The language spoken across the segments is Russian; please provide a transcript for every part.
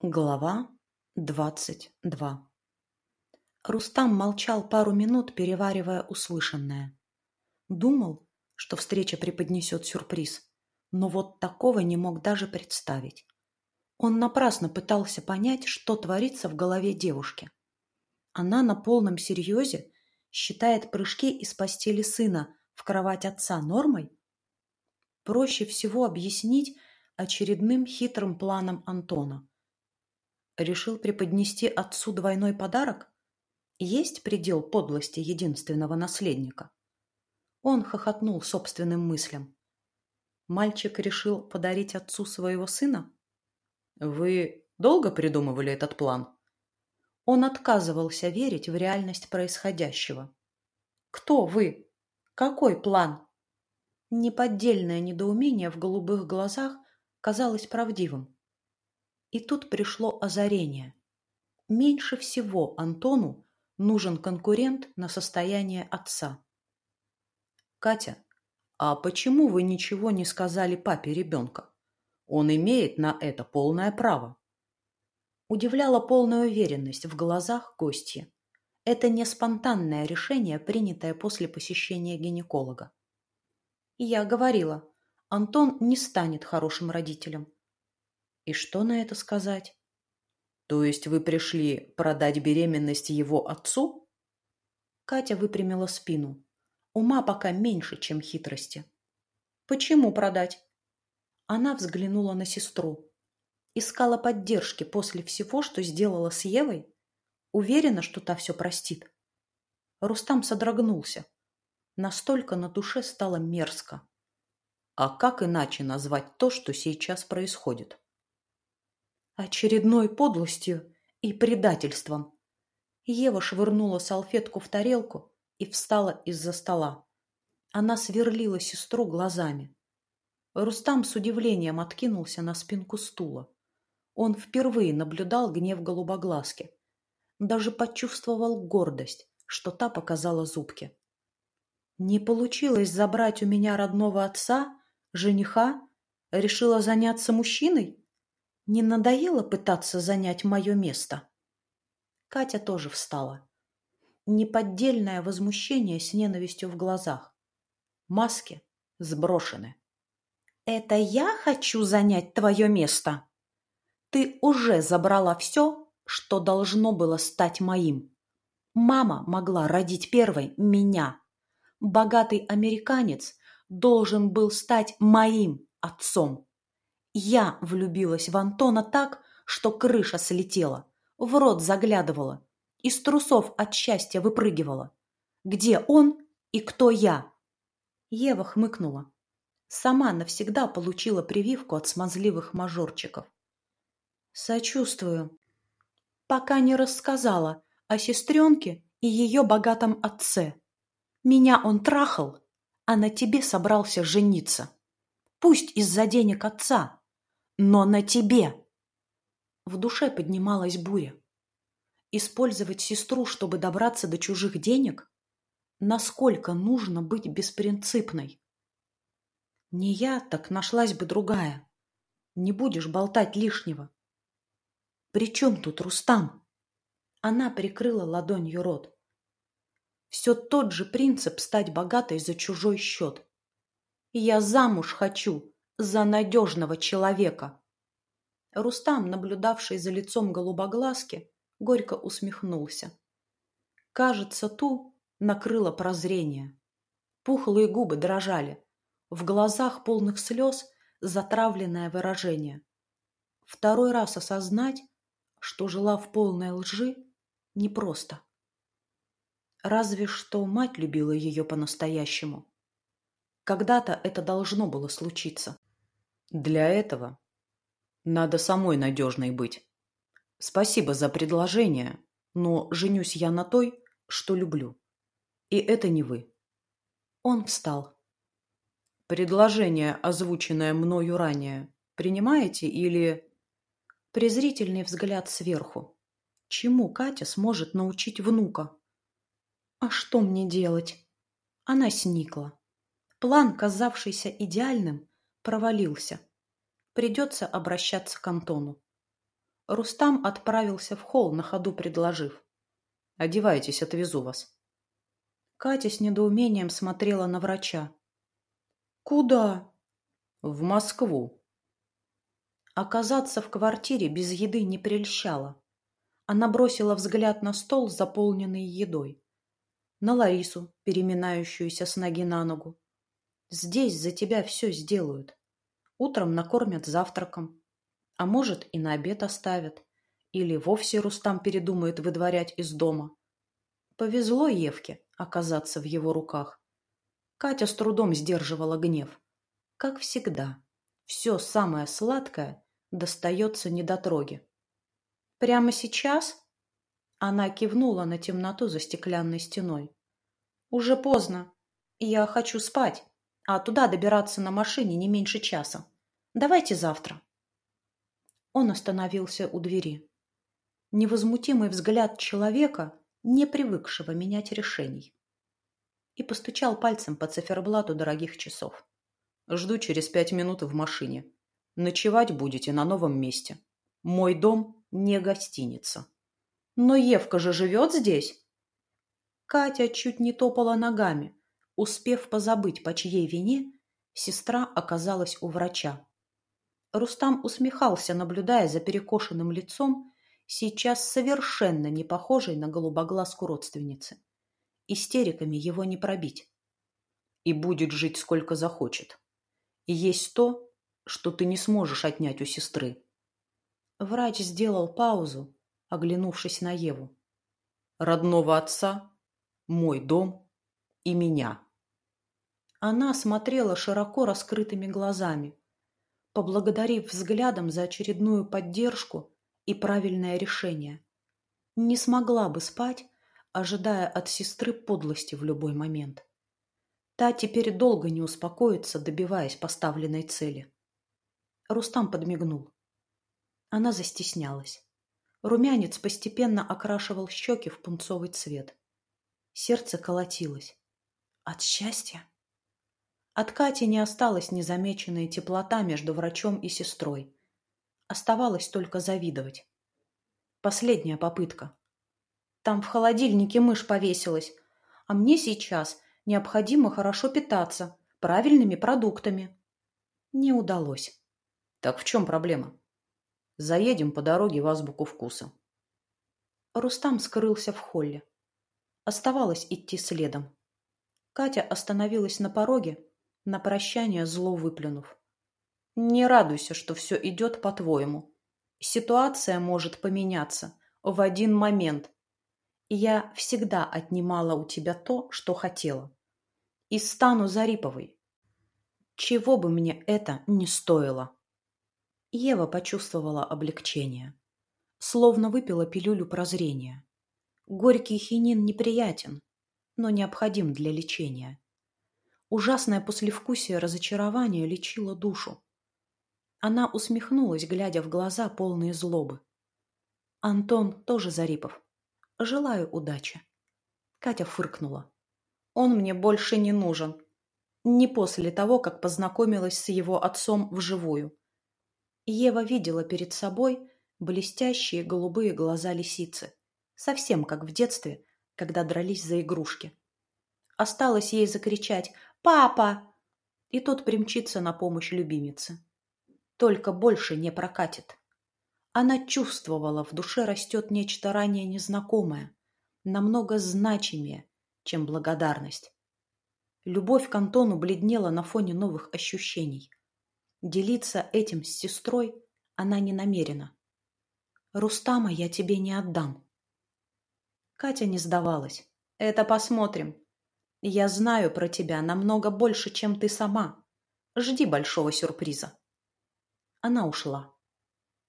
Глава двадцать два Рустам молчал пару минут, переваривая услышанное. Думал, что встреча преподнесет сюрприз, но вот такого не мог даже представить. Он напрасно пытался понять, что творится в голове девушки. Она на полном серьезе считает прыжки из постели сына в кровать отца нормой? Проще всего объяснить очередным хитрым планом Антона – Решил преподнести отцу двойной подарок? Есть предел подлости единственного наследника? Он хохотнул собственным мыслям. Мальчик решил подарить отцу своего сына? Вы долго придумывали этот план? Он отказывался верить в реальность происходящего. Кто вы? Какой план? Неподдельное недоумение в голубых глазах казалось правдивым. И тут пришло озарение. Меньше всего Антону нужен конкурент на состояние отца. «Катя, а почему вы ничего не сказали папе ребенка? Он имеет на это полное право». Удивляла полная уверенность в глазах гостья. Это не спонтанное решение, принятое после посещения гинеколога. Я говорила, Антон не станет хорошим родителем. И что на это сказать? То есть вы пришли продать беременность его отцу? Катя выпрямила спину. Ума пока меньше, чем хитрости. Почему продать? Она взглянула на сестру. Искала поддержки после всего, что сделала с Евой? Уверена, что та все простит. Рустам содрогнулся. Настолько на душе стало мерзко. А как иначе назвать то, что сейчас происходит? Очередной подлостью и предательством. Ева швырнула салфетку в тарелку и встала из-за стола. Она сверлила сестру глазами. Рустам с удивлением откинулся на спинку стула. Он впервые наблюдал гнев голубоглазки. Даже почувствовал гордость, что та показала зубки. Не получилось забрать у меня родного отца, жениха? Решила заняться мужчиной? Не надоело пытаться занять мое место? Катя тоже встала. Неподдельное возмущение с ненавистью в глазах. Маски сброшены. «Это я хочу занять твое место? Ты уже забрала все, что должно было стать моим. Мама могла родить первой меня. Богатый американец должен был стать моим отцом. Я влюбилась в Антона так, что крыша слетела, в рот заглядывала, из трусов от счастья выпрыгивала. Где он и кто я? Ева хмыкнула. Сама навсегда получила прививку от смазливых мажорчиков. Сочувствую. Пока не рассказала о сестренке и ее богатом отце. Меня он трахал, а на тебе собрался жениться. Пусть из-за денег отца, но на тебе. В душе поднималась буря. Использовать сестру, чтобы добраться до чужих денег? Насколько нужно быть беспринципной? Не я, так нашлась бы другая. Не будешь болтать лишнего. При чем тут Рустам? Она прикрыла ладонью рот. Все тот же принцип стать богатой за чужой счет. Я замуж хочу, за надежного человека. Рустам, наблюдавший за лицом голубоглазки, горько усмехнулся. Кажется, ту накрыло прозрение. Пухлые губы дрожали. В глазах полных слез затравленное выражение. Второй раз осознать, что жила в полной лжи, непросто. Разве что мать любила ее по-настоящему. Когда-то это должно было случиться. Для этого надо самой надежной быть. Спасибо за предложение, но женюсь я на той, что люблю. И это не вы. Он встал. Предложение, озвученное мною ранее, принимаете или... Презрительный взгляд сверху. Чему Катя сможет научить внука? А что мне делать? Она сникла. План, казавшийся идеальным, провалился. Придется обращаться к Антону. Рустам отправился в холл, на ходу предложив. «Одевайтесь, отвезу вас». Катя с недоумением смотрела на врача. «Куда?» «В Москву». Оказаться в квартире без еды не прельщало. Она бросила взгляд на стол, заполненный едой. На Ларису, переминающуюся с ноги на ногу. «Здесь за тебя все сделают. Утром накормят завтраком, а может, и на обед оставят. Или вовсе Рустам передумает выдворять из дома. Повезло Евке оказаться в его руках. Катя с трудом сдерживала гнев. Как всегда, все самое сладкое достается недотроге. «Прямо сейчас?» Она кивнула на темноту за стеклянной стеной. «Уже поздно. Я хочу спать, а туда добираться на машине не меньше часа. Давайте завтра». Он остановился у двери. Невозмутимый взгляд человека, не привыкшего менять решений. И постучал пальцем по циферблату дорогих часов. «Жду через пять минут в машине. Ночевать будете на новом месте. Мой дом не гостиница». «Но Евка же живет здесь?» Катя чуть не топала ногами. Успев позабыть, по чьей вине, сестра оказалась у врача. Рустам усмехался, наблюдая за перекошенным лицом, сейчас совершенно не похожей на голубоглазку родственницы. Истериками его не пробить. И будет жить сколько захочет. Есть то, что ты не сможешь отнять у сестры. Врач сделал паузу, оглянувшись на Еву. Родного отца, мой дом и меня. Она смотрела широко раскрытыми глазами, поблагодарив взглядом за очередную поддержку и правильное решение. Не смогла бы спать, ожидая от сестры подлости в любой момент. Та теперь долго не успокоится, добиваясь поставленной цели. Рустам подмигнул. Она застеснялась. Румянец постепенно окрашивал щеки в пунцовый цвет. Сердце колотилось. От счастья? От Кати не осталась незамеченная теплота между врачом и сестрой. Оставалось только завидовать. Последняя попытка. Там в холодильнике мышь повесилась, а мне сейчас необходимо хорошо питаться правильными продуктами. Не удалось. Так в чем проблема? Заедем по дороге в азбуку вкуса. Рустам скрылся в холле. Оставалось идти следом. Катя остановилась на пороге на прощание зло выплюнув. Не радуйся, что все идет по-твоему. Ситуация может поменяться в один момент. Я всегда отнимала у тебя то, что хотела. И стану Зариповой. Чего бы мне это не стоило. Ева почувствовала облегчение. Словно выпила пилюлю прозрения. Горький хинин неприятен, но необходим для лечения. Ужасное послевкусие разочарования лечило душу. Она усмехнулась, глядя в глаза, полные злобы. Антон тоже Зарипов. Желаю удачи. Катя фыркнула. Он мне больше не нужен. Не после того, как познакомилась с его отцом вживую. Ева видела перед собой блестящие голубые глаза лисицы. Совсем как в детстве, когда дрались за игрушки. Осталось ей закричать «Папа!» И тот примчится на помощь любимице. Только больше не прокатит. Она чувствовала, в душе растет нечто ранее незнакомое, намного значимее, чем благодарность. Любовь к Антону бледнела на фоне новых ощущений. Делиться этим с сестрой она не намерена. «Рустама я тебе не отдам». Катя не сдавалась. «Это посмотрим. Я знаю про тебя намного больше, чем ты сама. Жди большого сюрприза. Она ушла.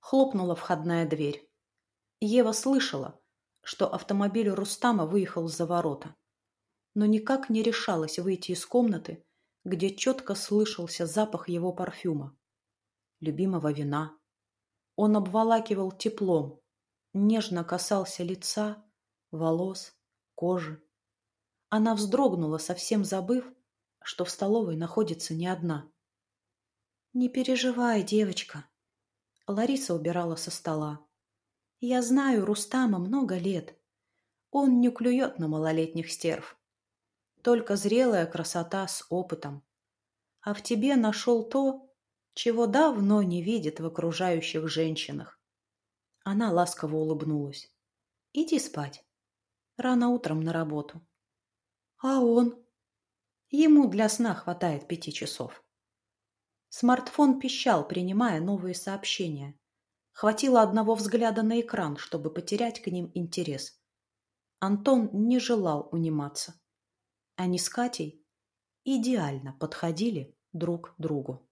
Хлопнула входная дверь. Ева слышала, что автомобиль Рустама выехал за ворота, но никак не решалась выйти из комнаты, где четко слышался запах его парфюма, любимого вина. Он обволакивал теплом, нежно касался лица, волос, кожи. Она вздрогнула, совсем забыв, что в столовой находится не одна. «Не переживай, девочка». Лариса убирала со стола. Я знаю Рустама много лет. Он не клюет на малолетних стерв. Только зрелая красота с опытом. А в тебе нашел то, чего давно не видит в окружающих женщинах. Она ласково улыбнулась. Иди спать. Рано утром на работу. А он? Ему для сна хватает пяти часов. Смартфон пищал, принимая новые сообщения. Хватило одного взгляда на экран, чтобы потерять к ним интерес. Антон не желал униматься. Они с Катей идеально подходили друг другу.